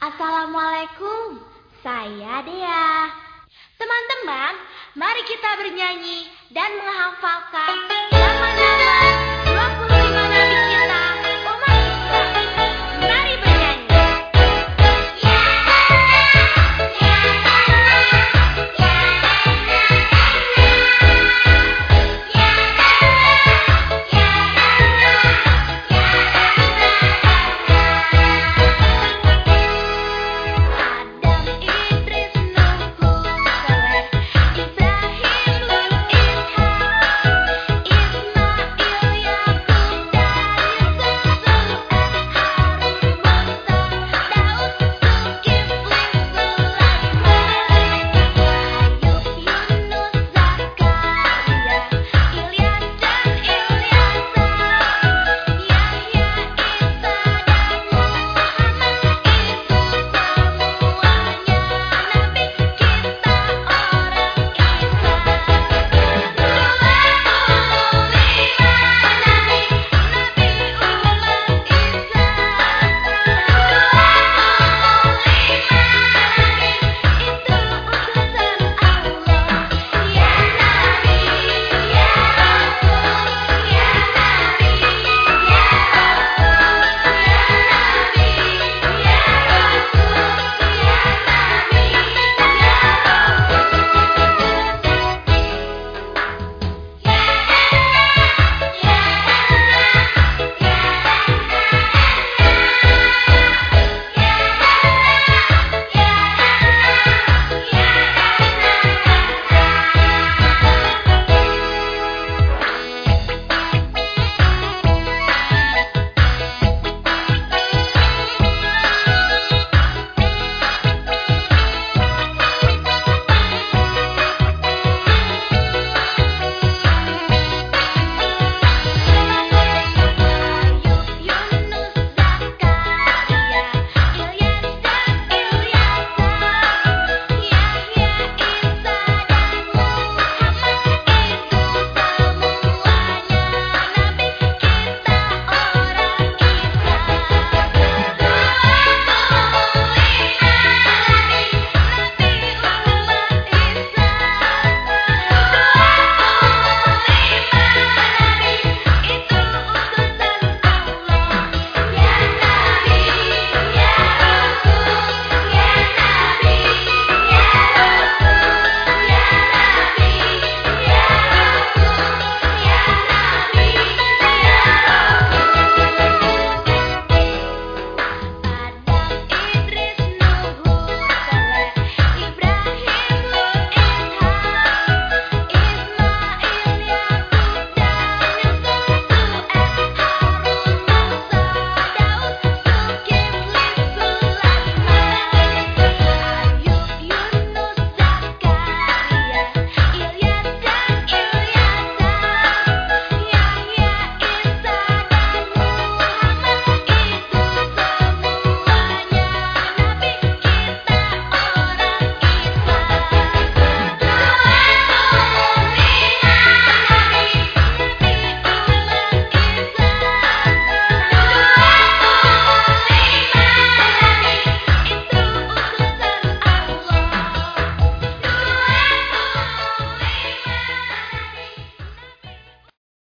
Assalamualaikum, saya Dea. Teman-teman, mari kita bernyanyi dan menghafalkan